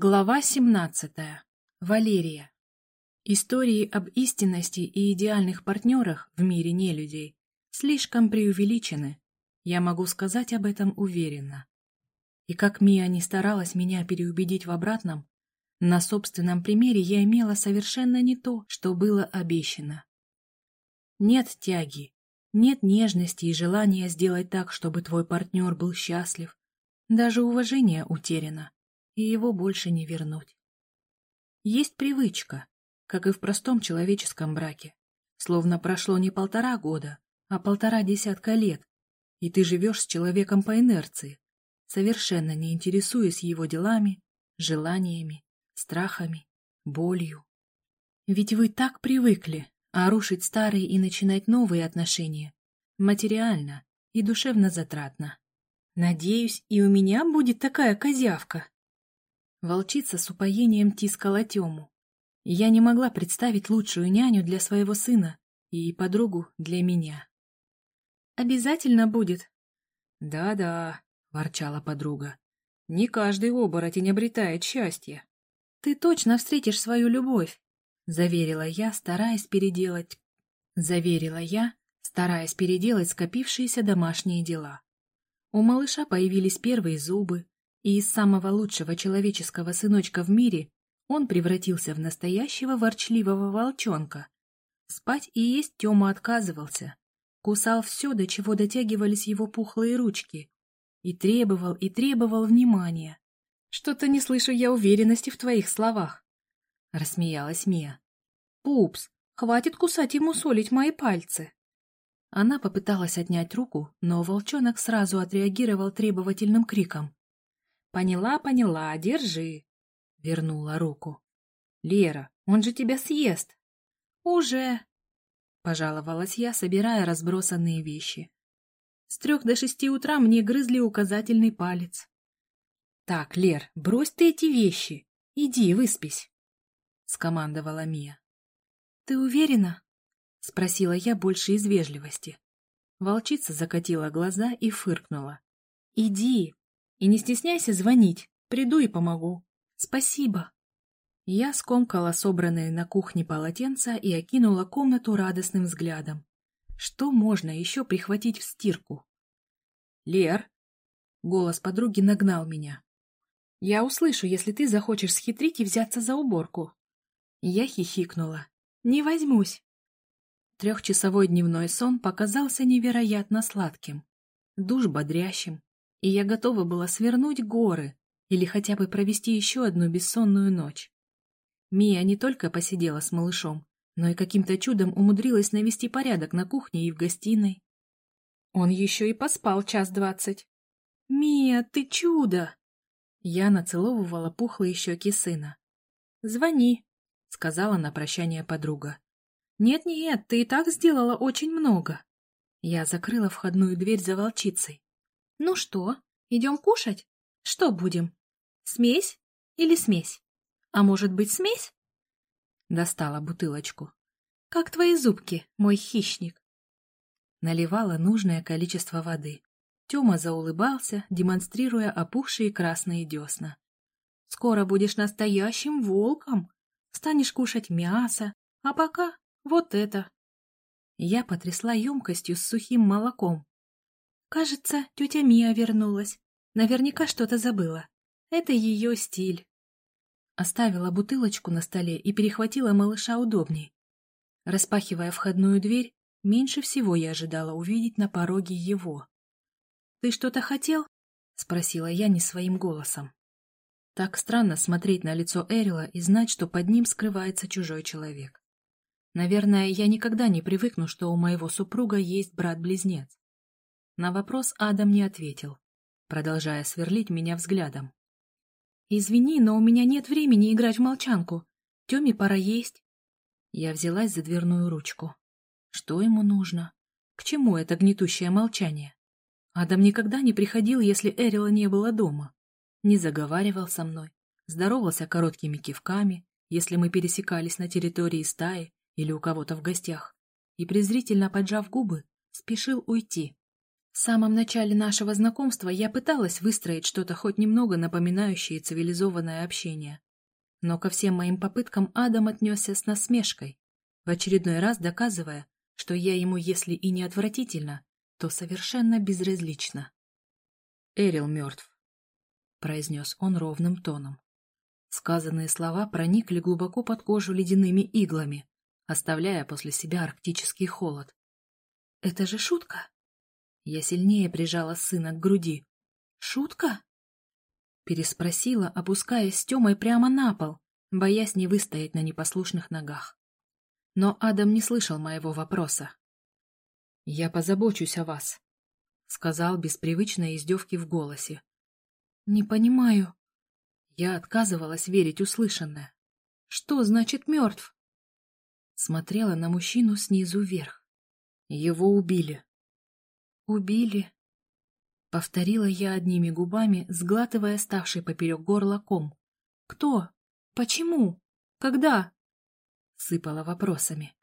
Глава 17. Валерия. Истории об истинности и идеальных партнерах в мире нелюдей слишком преувеличены. Я могу сказать об этом уверенно. И как Мия не старалась меня переубедить в обратном, на собственном примере я имела совершенно не то, что было обещано. Нет тяги, нет нежности и желания сделать так, чтобы твой партнер был счастлив. Даже уважение утеряно и его больше не вернуть. Есть привычка, как и в простом человеческом браке, словно прошло не полтора года, а полтора десятка лет, и ты живешь с человеком по инерции, совершенно не интересуясь его делами, желаниями, страхами, болью. Ведь вы так привыкли, а рушить старые и начинать новые отношения материально и душевно затратно. Надеюсь, и у меня будет такая козявка, Волчица с упоением тискала Тему. Я не могла представить лучшую няню для своего сына и подругу для меня. «Обязательно будет?» «Да-да», — ворчала подруга. «Не каждый оборотень обретает счастье». «Ты точно встретишь свою любовь», — заверила я, стараясь переделать... Заверила я, стараясь переделать скопившиеся домашние дела. У малыша появились первые зубы, и из самого лучшего человеческого сыночка в мире он превратился в настоящего ворчливого волчонка. Спать и есть Тёма отказывался, кусал все, до чего дотягивались его пухлые ручки, и требовал, и требовал внимания. «Что-то не слышу я уверенности в твоих словах», — рассмеялась Мия. «Пупс, хватит кусать ему солить мои пальцы». Она попыталась отнять руку, но волчонок сразу отреагировал требовательным криком. Поняла, поняла, держи. Вернула руку. Лера, он же тебя съест. Уже. Пожаловалась я, собирая разбросанные вещи. С трех до шести утра мне грызли указательный палец. Так, Лер, брось ты эти вещи. Иди, выспись. Скомандовала Мия. Ты уверена? Спросила я больше из вежливости. Волчица закатила глаза и фыркнула. «Иди, и не стесняйся звонить, приду и помогу. Спасибо. Я скомкала собранные на кухне полотенца и окинула комнату радостным взглядом. Что можно еще прихватить в стирку? Лер, голос подруги нагнал меня. Я услышу, если ты захочешь схитрить и взяться за уборку. Я хихикнула. Не возьмусь. Трехчасовой дневной сон показался невероятно сладким, душ бодрящим, и я готова была свернуть горы или хотя бы провести еще одну бессонную ночь. Мия не только посидела с малышом, но и каким-то чудом умудрилась навести порядок на кухне и в гостиной. Он еще и поспал час двадцать. «Мия, ты чудо!» Я нацеловывала пухлые щеки сына. «Звони», — сказала на прощание подруга. «Нет-нет, ты и так сделала очень много». Я закрыла входную дверь за волчицей. Ну что, идем кушать? Что будем? Смесь или смесь? А может быть, смесь? Достала бутылочку. Как твои зубки, мой хищник? Наливала нужное количество воды. Тёма заулыбался, демонстрируя опухшие красные десна. «Скоро будешь настоящим волком. Станешь кушать мясо, а пока вот это». Я потрясла емкостью с сухим молоком, Кажется, тетя Мия вернулась. Наверняка что-то забыла. Это ее стиль. Оставила бутылочку на столе и перехватила малыша удобней. Распахивая входную дверь, меньше всего я ожидала увидеть на пороге его. «Ты что-то хотел?» — спросила я не своим голосом. Так странно смотреть на лицо Эрила и знать, что под ним скрывается чужой человек. Наверное, я никогда не привыкну, что у моего супруга есть брат-близнец. На вопрос Адам не ответил, продолжая сверлить меня взглядом. «Извини, но у меня нет времени играть в молчанку. Теме пора есть». Я взялась за дверную ручку. Что ему нужно? К чему это гнетущее молчание? Адам никогда не приходил, если Эрила не было дома. Не заговаривал со мной, здоровался короткими кивками, если мы пересекались на территории стаи или у кого-то в гостях, и, презрительно поджав губы, спешил уйти. В самом начале нашего знакомства я пыталась выстроить что-то хоть немного напоминающее цивилизованное общение. Но ко всем моим попыткам Адам отнесся с насмешкой, в очередной раз доказывая, что я ему, если и не отвратительно, то совершенно безразлично. «Эрил мертв», — произнес он ровным тоном. Сказанные слова проникли глубоко под кожу ледяными иглами, оставляя после себя арктический холод. «Это же шутка!» Я сильнее прижала сына к груди. «Шутка?» Переспросила, опускаясь с Тёмой прямо на пол, боясь не выстоять на непослушных ногах. Но Адам не слышал моего вопроса. «Я позабочусь о вас», — сказал без привычной издевки в голосе. «Не понимаю». Я отказывалась верить услышанное. «Что значит мертв?» Смотрела на мужчину снизу вверх. Его убили. «Убили?» — повторила я одними губами, сглатывая ставший поперек горла ком. «Кто? Почему? Когда?» — сыпала вопросами.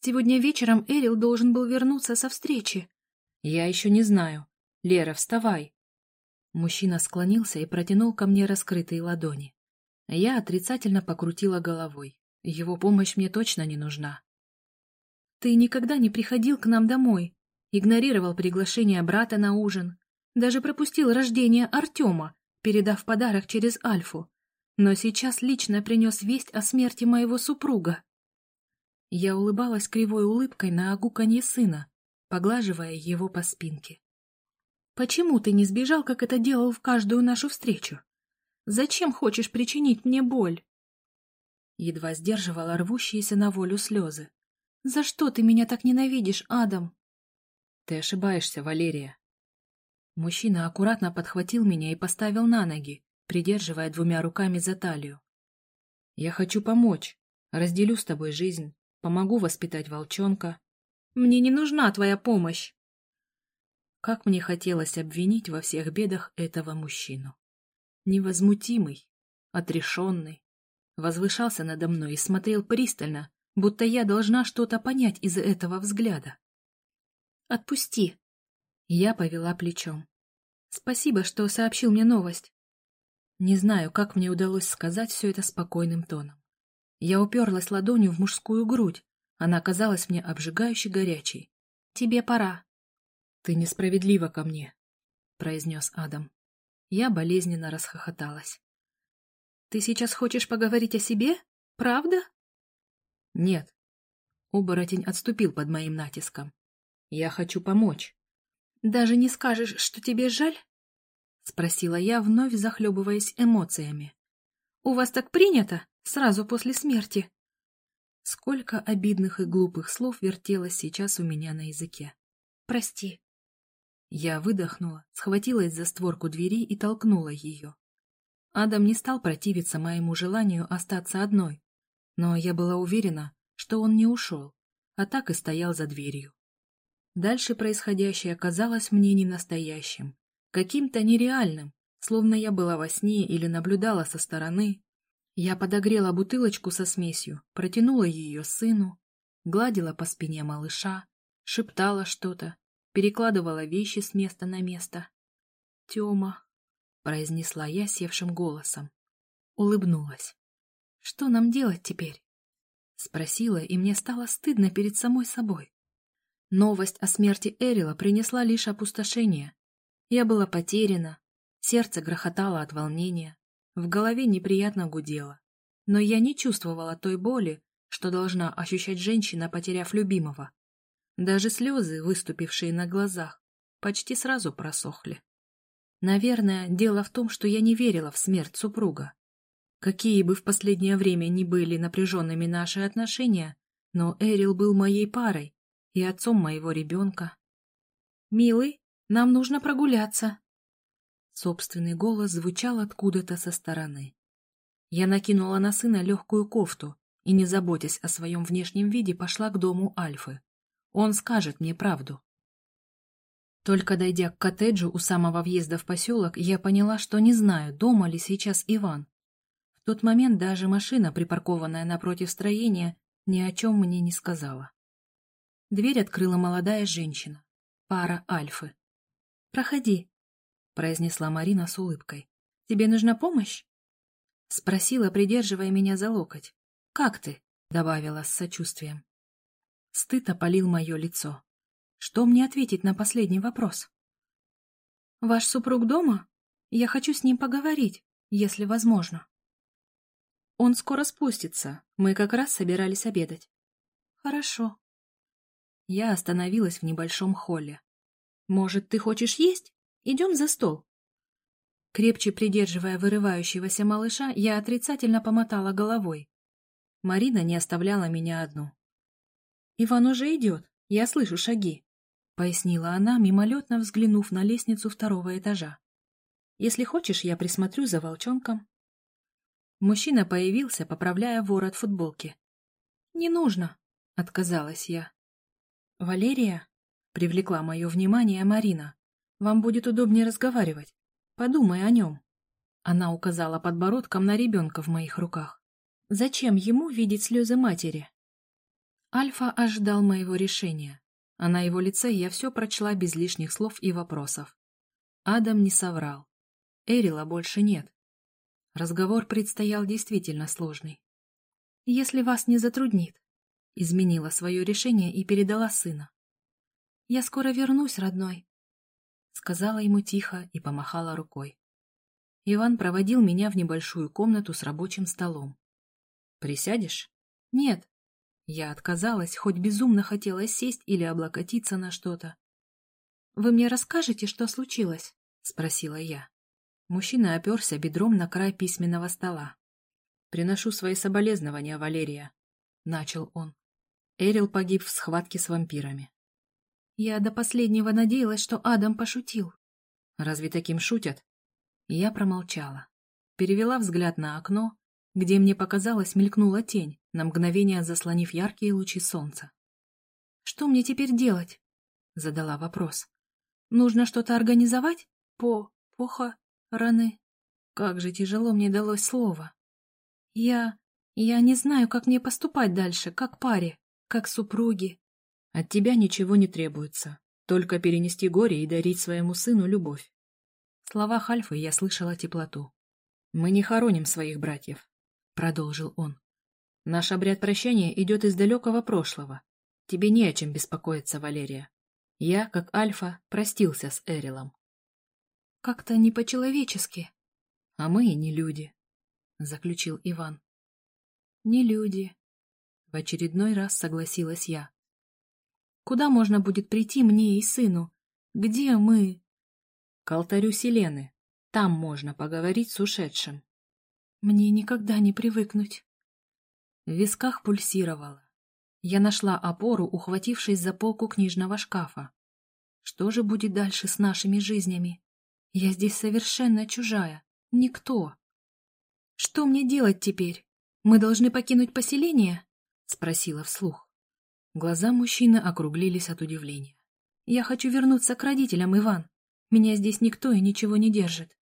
«Сегодня вечером Эрил должен был вернуться со встречи». «Я еще не знаю. Лера, вставай!» Мужчина склонился и протянул ко мне раскрытые ладони. Я отрицательно покрутила головой. Его помощь мне точно не нужна. «Ты никогда не приходил к нам домой», игнорировал приглашение брата на ужин, даже пропустил рождение Артема, передав подарок через Альфу, но сейчас лично принес весть о смерти моего супруга. Я улыбалась кривой улыбкой на огуканье сына, поглаживая его по спинке. «Почему ты не сбежал, как это делал в каждую нашу встречу? Зачем хочешь причинить мне боль?» Едва сдерживала рвущиеся на волю слезы. «За что ты меня так ненавидишь, Адам?» Ты ошибаешься, Валерия. Мужчина аккуратно подхватил меня и поставил на ноги, придерживая двумя руками за талию. Я хочу помочь. Разделю с тобой жизнь. Помогу воспитать волчонка. Мне не нужна твоя помощь. Как мне хотелось обвинить во всех бедах этого мужчину. Невозмутимый, отрешенный, возвышался надо мной и смотрел пристально, будто я должна что-то понять из этого взгляда. Отпусти. Я повела плечом. Спасибо, что сообщил мне новость. Не знаю, как мне удалось сказать все это спокойным тоном. Я уперлась ладонью в мужскую грудь. Она казалась мне обжигающе горячей. «Тебе пора». «Ты несправедлива ко мне», — произнес Адам. Я болезненно расхохоталась. «Ты сейчас хочешь поговорить о себе? Правда?» «Нет». Оборотень отступил под моим натиском. Я хочу помочь. Даже не скажешь, что тебе жаль? Спросила я, вновь захлебываясь эмоциями. У вас так принято? Сразу после смерти? Сколько обидных и глупых слов вертелось сейчас у меня на языке. Прости. Я выдохнула, схватилась за створку двери и толкнула ее. Адам не стал противиться моему желанию остаться одной, но я была уверена, что он не ушел, а так и стоял за дверью. Дальше происходящее казалось мне не настоящим, каким-то нереальным, словно я была во сне или наблюдала со стороны. Я подогрела бутылочку со смесью, протянула ее сыну, гладила по спине малыша, шептала что-то, перекладывала вещи с места на место. «Тема», — произнесла я севшим голосом. Улыбнулась. «Что нам делать теперь?» Спросила, и мне стало стыдно перед самой собой. Новость о смерти Эрила принесла лишь опустошение. Я была потеряна, сердце грохотало от волнения, в голове неприятно гудело. Но я не чувствовала той боли, что должна ощущать женщина, потеряв любимого. Даже слезы, выступившие на глазах, почти сразу просохли. Наверное, дело в том, что я не верила в смерть супруга. Какие бы в последнее время ни были напряженными наши отношения, но Эрил был моей парой, и отцом моего ребенка. «Милый, нам нужно прогуляться!» Собственный голос звучал откуда-то со стороны. Я накинула на сына легкую кофту и, не заботясь о своем внешнем виде, пошла к дому Альфы. Он скажет мне правду. Только дойдя к коттеджу у самого въезда в поселок, я поняла, что не знаю, дома ли сейчас Иван. В тот момент даже машина, припаркованная напротив строения, ни о чем мне не сказала. Дверь открыла молодая женщина, пара Альфы. проходи», — произнесла Марина с улыбкой. «Тебе нужна помощь?» Спросила, придерживая меня за локоть. «Как ты?» — добавила с сочувствием. Стыд опалил мое лицо. Что мне ответить на последний вопрос? «Ваш супруг дома? Я хочу с ним поговорить, если возможно». «Он скоро спустится. Мы как раз собирались обедать». «Хорошо». Я остановилась в небольшом холле. «Может, ты хочешь есть? Идем за стол». Крепче придерживая вырывающегося малыша, я отрицательно помотала головой. Марина не оставляла меня одну. «Иван уже идет, я слышу шаги», — пояснила она, мимолетно взглянув на лестницу второго этажа. «Если хочешь, я присмотрю за волчонком». Мужчина появился, поправляя ворот футболки. «Не нужно», — отказалась я. «Валерия?» — привлекла мое внимание Марина. «Вам будет удобнее разговаривать. Подумай о нем». Она указала подбородком на ребенка в моих руках. «Зачем ему видеть слезы матери?» Альфа ожидал моего решения, а на его лице я все прочла без лишних слов и вопросов. Адам не соврал. Эрила больше нет. Разговор предстоял действительно сложный. «Если вас не затруднит», — изменила свое решение и передала сына. «Я скоро вернусь, родной», — сказала ему тихо и помахала рукой. Иван проводил меня в небольшую комнату с рабочим столом. «Присядешь?» «Нет», я отказалась, хоть безумно хотелось сесть или облокотиться на что-то. «Вы мне расскажете, что случилось?» — спросила я. Мужчина оперся бедром на край письменного стола. «Приношу свои соболезнования, Валерия», — начал он. Эрил погиб в схватке с вампирами. Я до последнего надеялась, что Адам пошутил. Разве таким шутят? Я промолчала. Перевела взгляд на окно, где мне показалось мелькнула тень, на мгновение заслонив яркие лучи солнца. «Что мне теперь делать?» — задала вопрос. «Нужно что-то организовать? По... раны. Как же тяжело мне далось слово. Я... я не знаю, как мне поступать дальше, как паре, как супруги. От тебя ничего не требуется, только перенести горе и дарить своему сыну любовь. В словах Альфы я слышала теплоту. Мы не хороним своих братьев, — продолжил он. Наш обряд прощания идет из далекого прошлого. Тебе не о чем беспокоиться, Валерия. Я, как Альфа, простился с Эрилом. Как-то не по-человечески. А мы и не люди, — заключил Иван. Не люди. Очередной раз согласилась я. Куда можно будет прийти мне и сыну? Где мы? К алтарю Селены. Там можно поговорить с ушедшим. Мне никогда не привыкнуть. В висках пульсировало. Я нашла опору, ухватившись за полку книжного шкафа. Что же будет дальше с нашими жизнями? Я здесь совершенно чужая. Никто. Что мне делать теперь? Мы должны покинуть поселение? Спросила вслух. Глаза мужчины округлились от удивления. Я хочу вернуться к родителям, Иван. Меня здесь никто и ничего не держит.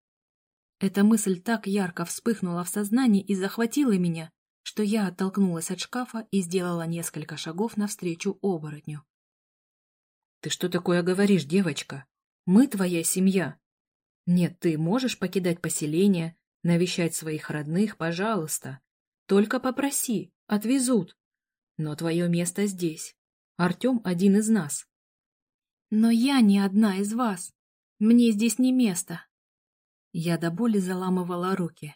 Эта мысль так ярко вспыхнула в сознании и захватила меня, что я оттолкнулась от шкафа и сделала несколько шагов навстречу оборотню. «Ты что такое говоришь, девочка? Мы твоя семья. Нет, ты можешь покидать поселение, навещать своих родных, пожалуйста. Только попроси, отвезут. Но твое место здесь. Артем один из нас». «Но я не одна из вас. Мне здесь не место». Я до боли заламывала руки.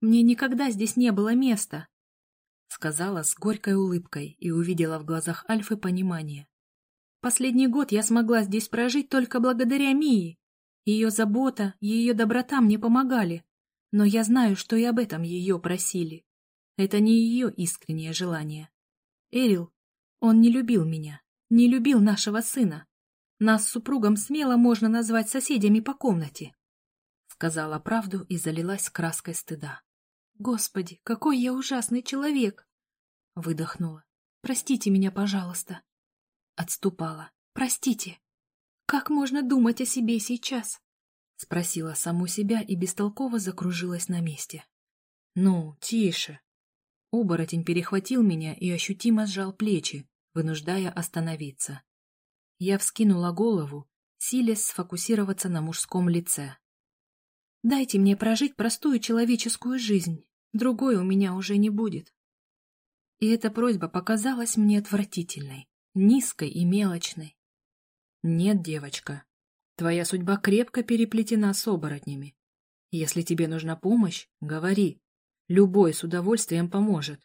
«Мне никогда здесь не было места. — сказала с горькой улыбкой и увидела в глазах Альфы понимание. «Последний год я смогла здесь прожить только благодаря Мии. Ее забота, ее доброта мне помогали, но я знаю, что и об этом ее просили. Это не ее искреннее желание. Эрил, он не любил меня, не любил нашего сына. Нас с супругом смело можно назвать соседями по комнате. Сказала правду и залилась краской стыда. Господи, какой я ужасный человек! Выдохнула. Простите меня, пожалуйста. Отступала. Простите. Как можно думать о себе сейчас? Спросила саму себя и бестолково закружилась на месте. Ну, тише. Оборотень перехватил меня и ощутимо сжал плечи, вынуждая остановиться. Я вскинула голову, силясь сфокусироваться на мужском лице. «Дайте мне прожить простую человеческую жизнь, другой у меня уже не будет». И эта просьба показалась мне отвратительной, низкой и мелочной. «Нет, девочка, твоя судьба крепко переплетена с оборотнями. Если тебе нужна помощь, говори. Любой с удовольствием поможет».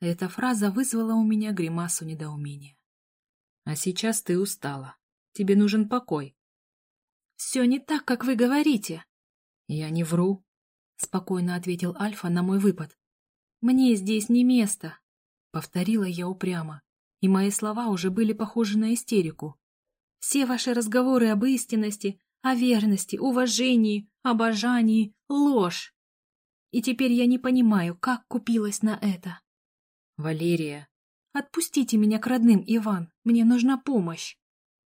Эта фраза вызвала у меня гримасу недоумения. «А сейчас ты устала. Тебе нужен покой». «Все не так, как вы говорите». «Я не вру», — спокойно ответил Альфа на мой выпад. «Мне здесь не место», — повторила я упрямо, и мои слова уже были похожи на истерику. «Все ваши разговоры об истинности, о верности, уважении, обожании — ложь. И теперь я не понимаю, как купилась на это». «Валерия, отпустите меня к родным, Иван, мне нужна помощь».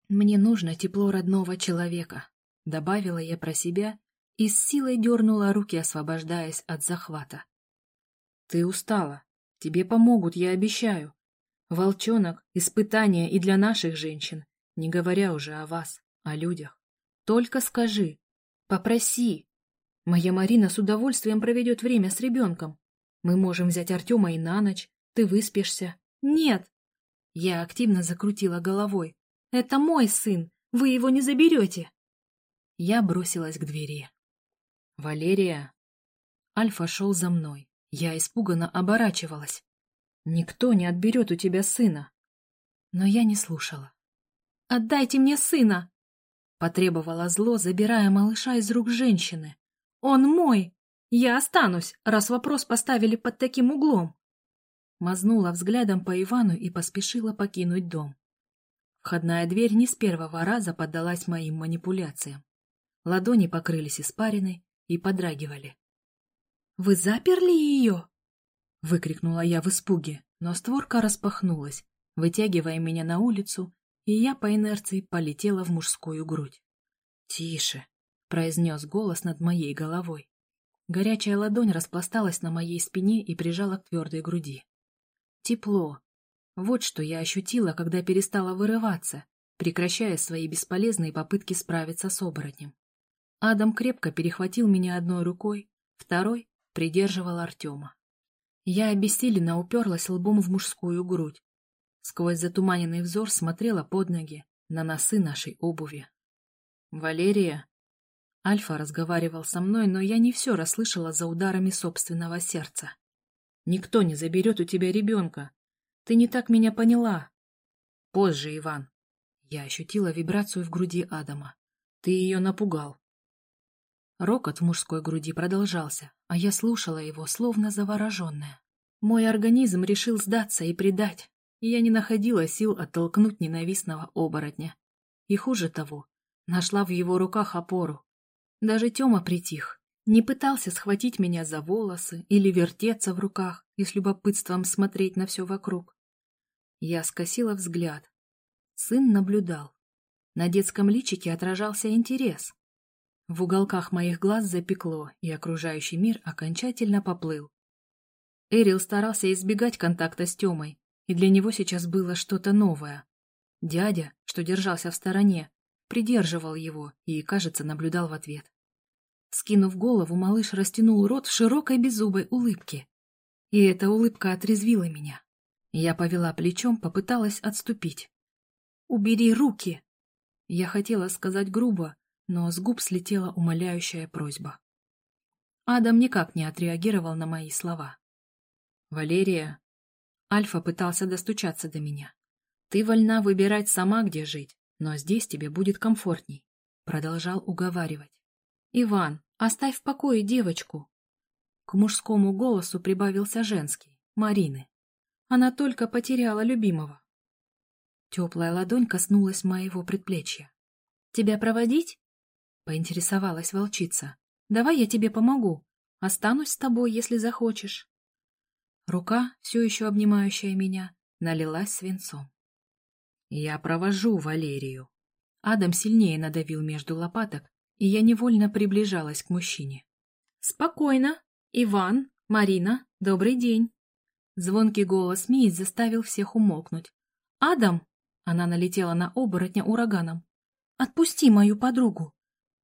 «Мне нужно тепло родного человека», — добавила я про себя и с силой дернула руки, освобождаясь от захвата. «Ты устала. Тебе помогут, я обещаю. Волчонок — испытание и для наших женщин, не говоря уже о вас, о людях. Только скажи, попроси. Моя Марина с удовольствием проведет время с ребенком. Мы можем взять Артема и на ночь, ты выспишься. Нет!» Я активно закрутила головой. Это мой сын, вы его не заберете. Я бросилась к двери. Валерия. Альфа шел за мной. Я испуганно оборачивалась. Никто не отберет у тебя сына. Но я не слушала. «Отдайте мне сына!» Потребовала зло, забирая малыша из рук женщины. «Он мой! Я останусь, раз вопрос поставили под таким углом!» Мазнула взглядом по Ивану и поспешила покинуть дом. Входная дверь не с первого раза поддалась моим манипуляциям. Ладони покрылись испариной и подрагивали. «Вы заперли ее?» — выкрикнула я в испуге, но створка распахнулась, вытягивая меня на улицу, и я по инерции полетела в мужскую грудь. «Тише!» — произнес голос над моей головой. Горячая ладонь распласталась на моей спине и прижала к твердой груди. Тепло, вот что я ощутила, когда перестала вырываться, прекращая свои бесполезные попытки справиться с оборотнем. Адам крепко перехватил меня одной рукой, второй придерживал Артема. Я обессиленно уперлась лбом в мужскую грудь. Сквозь затуманенный взор смотрела под ноги, на носы нашей обуви. «Валерия?» Альфа разговаривал со мной, но я не все расслышала за ударами собственного сердца. «Никто не заберет у тебя ребенка. Ты не так меня поняла. Позже, Иван. Я ощутила вибрацию в груди Адама. Ты ее напугал. Рокот в мужской груди продолжался, а я слушала его, словно завороженная. Мой организм решил сдаться и предать, и я не находила сил оттолкнуть ненавистного оборотня. И хуже того, нашла в его руках опору. Даже Тёма притих, не пытался схватить меня за волосы или вертеться в руках и с любопытством смотреть на все вокруг. Я скосила взгляд. Сын наблюдал. На детском личике отражался интерес. В уголках моих глаз запекло, и окружающий мир окончательно поплыл. Эрил старался избегать контакта с Тёмой, и для него сейчас было что-то новое. Дядя, что держался в стороне, придерживал его и, кажется, наблюдал в ответ. Скинув голову, малыш растянул рот в широкой беззубой улыбке. И эта улыбка отрезвила меня. Я повела плечом, попыталась отступить. «Убери руки!» Я хотела сказать грубо, но с губ слетела умоляющая просьба. Адам никак не отреагировал на мои слова. «Валерия...» Альфа пытался достучаться до меня. «Ты вольна выбирать сама, где жить, но здесь тебе будет комфортней», — продолжал уговаривать. «Иван, оставь в покое девочку». К мужскому голосу прибавился женский, Марины. Она только потеряла любимого. Теплая ладонь коснулась моего предплечья. «Тебя проводить?» — поинтересовалась волчица. «Давай я тебе помогу. Останусь с тобой, если захочешь». Рука, все еще обнимающая меня, налилась свинцом. «Я провожу Валерию». Адам сильнее надавил между лопаток, и я невольно приближалась к мужчине. «Спокойно. Иван, Марина, добрый день». Звонкий голос Мии заставил всех умолкнуть. «Адам!» — она налетела на оборотня ураганом. Отпусти мою подругу.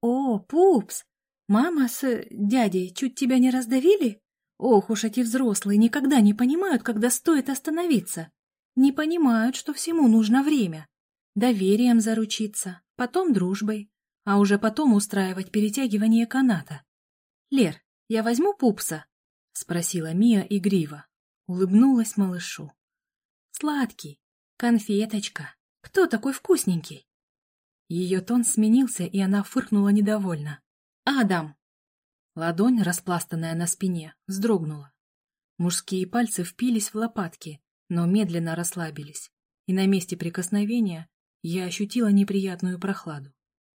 О, пупс! Мама с дядей чуть тебя не раздавили? Ох уж эти взрослые никогда не понимают, когда стоит остановиться. Не понимают, что всему нужно время. Доверием заручиться, потом дружбой, а уже потом устраивать перетягивание каната. «Лер, я возьму пупса?» — спросила Мия игриво. Улыбнулась малышу. «Сладкий, конфеточка, кто такой вкусненький?» Ее тон сменился, и она фыркнула недовольно. «Адам!» Ладонь, распластанная на спине, вздрогнула. Мужские пальцы впились в лопатки, но медленно расслабились, и на месте прикосновения я ощутила неприятную прохладу.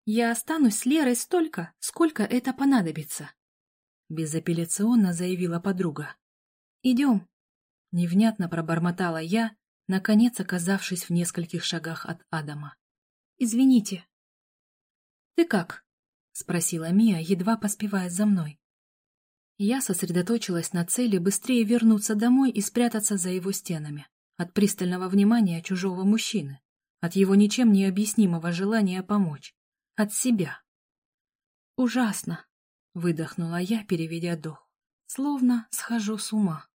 «Я останусь с Лерой столько, сколько это понадобится», — безапелляционно заявила подруга. «Идем», — невнятно пробормотала я, наконец оказавшись в нескольких шагах от Адама. Извините. Ты как? Спросила Мия, едва поспевая за мной. Я сосредоточилась на цели быстрее вернуться домой и спрятаться за его стенами. От пристального внимания чужого мужчины. От его ничем не объяснимого желания помочь. От себя. «Ужасно!» — выдохнула я, переведя дух. Словно схожу с ума.